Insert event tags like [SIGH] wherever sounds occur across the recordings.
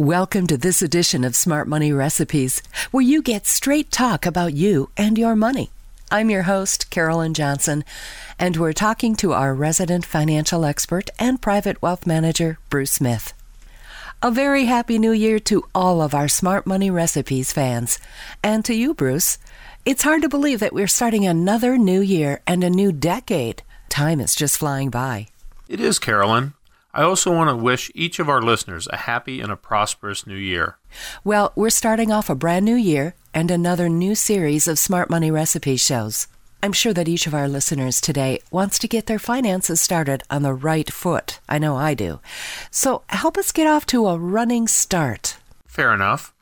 Welcome to this edition of Smart Money Recipes, where you get straight talk about you and your money. I'm your host, Carolyn Johnson, and we're talking to our resident financial expert and private wealth manager, Bruce Smith. A very happy new year to all of our Smart Money Recipes fans. And to you, Bruce. It's hard to believe that we're starting another new year and a new decade. Time is just flying by. It is, Carolyn. I also want to wish each of our listeners a happy and a prosperous new year. Well, we're starting off a brand new year and another new series of Smart Money Recipe shows. I'm sure that each of our listeners today wants to get their finances started on the right foot. I know I do. So help us get off to a running start. Fair enough.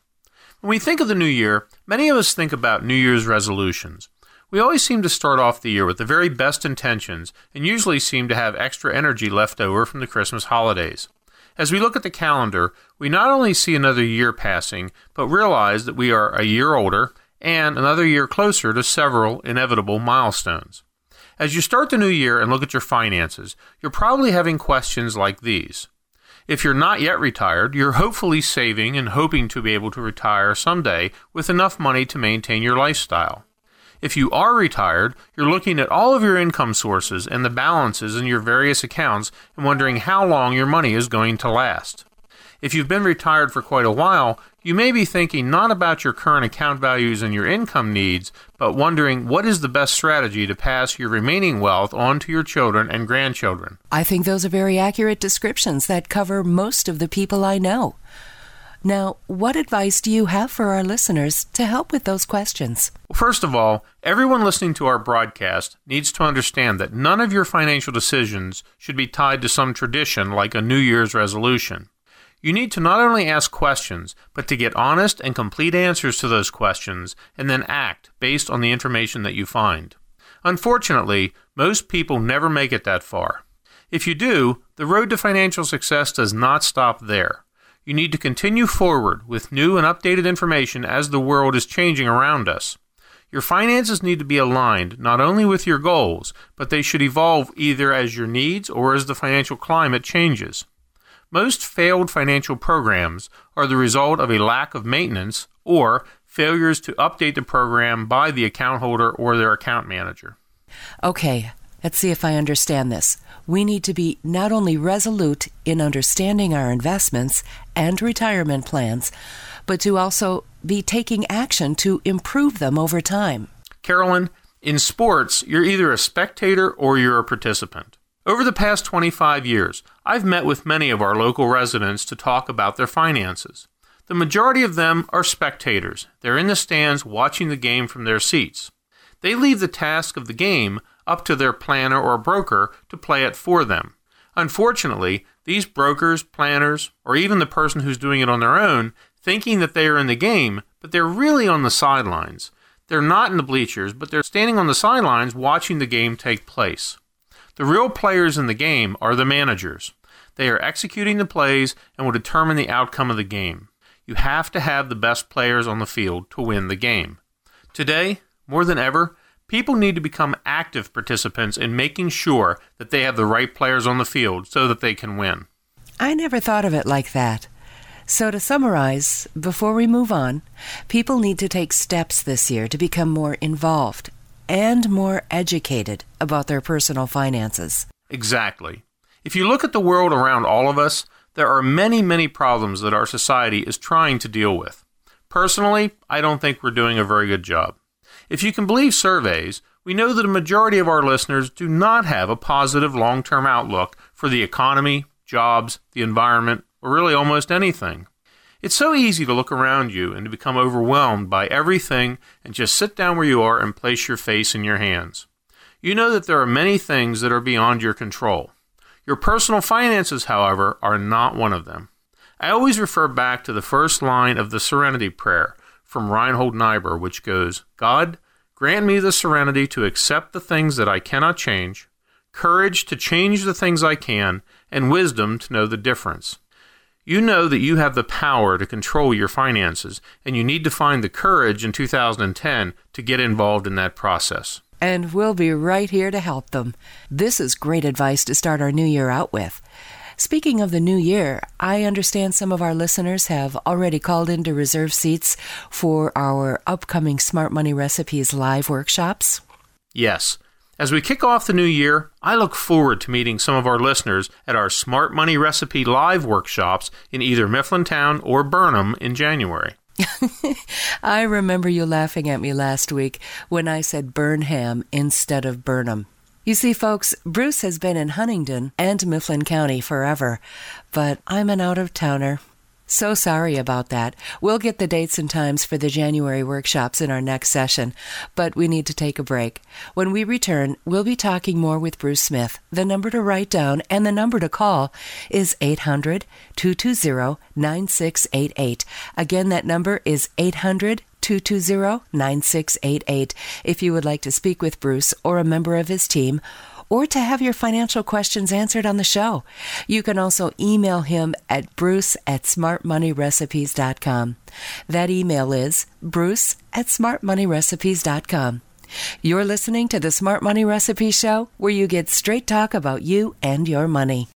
When we think of the new year, many of us think about New Year's resolutions. We always seem to start off the year with the very best intentions and usually seem to have extra energy left over from the Christmas holidays. As we look at the calendar, we not only see another year passing, but realize that we are a year older and another year closer to several inevitable milestones. As you start the new year and look at your finances, you're probably having questions like these. If you're not yet retired, you're hopefully saving and hoping to be able to retire someday with enough money to maintain your lifestyle. If you are retired, you're looking at all of your income sources and the balances in your various accounts and wondering how long your money is going to last. If you've been retired for quite a while, you may be thinking not about your current account values and your income needs, but wondering what is the best strategy to pass your remaining wealth on to your children and grandchildren. I think those are very accurate descriptions that cover most of the people I know. Now, what advice do you have for our listeners to help with those questions? First of all, everyone listening to our broadcast needs to understand that none of your financial decisions should be tied to some tradition like a New Year's resolution. You need to not only ask questions, but to get honest and complete answers to those questions and then act based on the information that you find. Unfortunately, most people never make it that far. If you do, the road to financial success does not stop there. You need to continue forward with new and updated information as the world is changing around us. Your finances need to be aligned not only with your goals, but they should evolve either as your needs or as the financial climate changes. Most failed financial programs are the result of a lack of maintenance or failures to update the program by the account holder or their account manager. Okay, let's see if I understand this we need to be not only resolute in understanding our investments and retirement plans, but to also be taking action to improve them over time. Carolyn, in sports, you're either a spectator or you're a participant. Over the past 25 years, I've met with many of our local residents to talk about their finances. The majority of them are spectators. They're in the stands watching the game from their seats. They leave the task of the game up to their planner or broker to play it for them. Unfortunately, these brokers, planners, or even the person who's doing it on their own, thinking that they are in the game, but they're really on the sidelines. They're not in the bleachers, but they're standing on the sidelines watching the game take place. The real players in the game are the managers. They are executing the plays and will determine the outcome of the game. You have to have the best players on the field to win the game. Today, more than ever, People need to become active participants in making sure that they have the right players on the field so that they can win. I never thought of it like that. So, to summarize, before we move on, people need to take steps this year to become more involved and more educated about their personal finances. Exactly. If you look at the world around all of us, there are many, many problems that our society is trying to deal with. Personally, I don't think we're doing a very good job. If you can believe surveys, we know that a majority of our listeners do not have a positive long term outlook for the economy, jobs, the environment, or really almost anything. It's so easy to look around you and to become overwhelmed by everything and just sit down where you are and place your face in your hands. You know that there are many things that are beyond your control. Your personal finances, however, are not one of them. I always refer back to the first line of the Serenity Prayer from Reinhold Niebuhr, which goes God, grant me the serenity to accept the things that I cannot change, courage to change the things I can, and wisdom to know the difference. You know that you have the power to control your finances, and you need to find the courage in 2010 to get involved in that process. And we'll be right here to help them. This is great advice to start our new year out with. Speaking of the new year, I understand some of our listeners have already called in to reserve seats for our upcoming Smart Money Recipes live workshops. Yes. As we kick off the new year, I look forward to meeting some of our listeners at our Smart Money Recipe live workshops in either Mifflintown or Burnham in January. [LAUGHS] I remember you laughing at me last week when I said Burnham instead of Burnham. You see, folks, Bruce has been in Huntingdon and Mifflin County forever, but I'm an out of towner. So sorry about that. We'll get the dates and times for the January workshops in our next session, but we need to take a break. When we return, we'll be talking more with Bruce Smith. The number to write down and the number to call is 800 220 9688. Again, that number is 800 220 9688 if you would like to speak with Bruce or a member of his team or to have your financial questions answered on the show. You can also email him at bruce at smartmoneyrecipes.com. That email is bruce at smartmoneyrecipes.com. You're listening to the Smart Money Recipe Show, where you get straight talk about you and your money.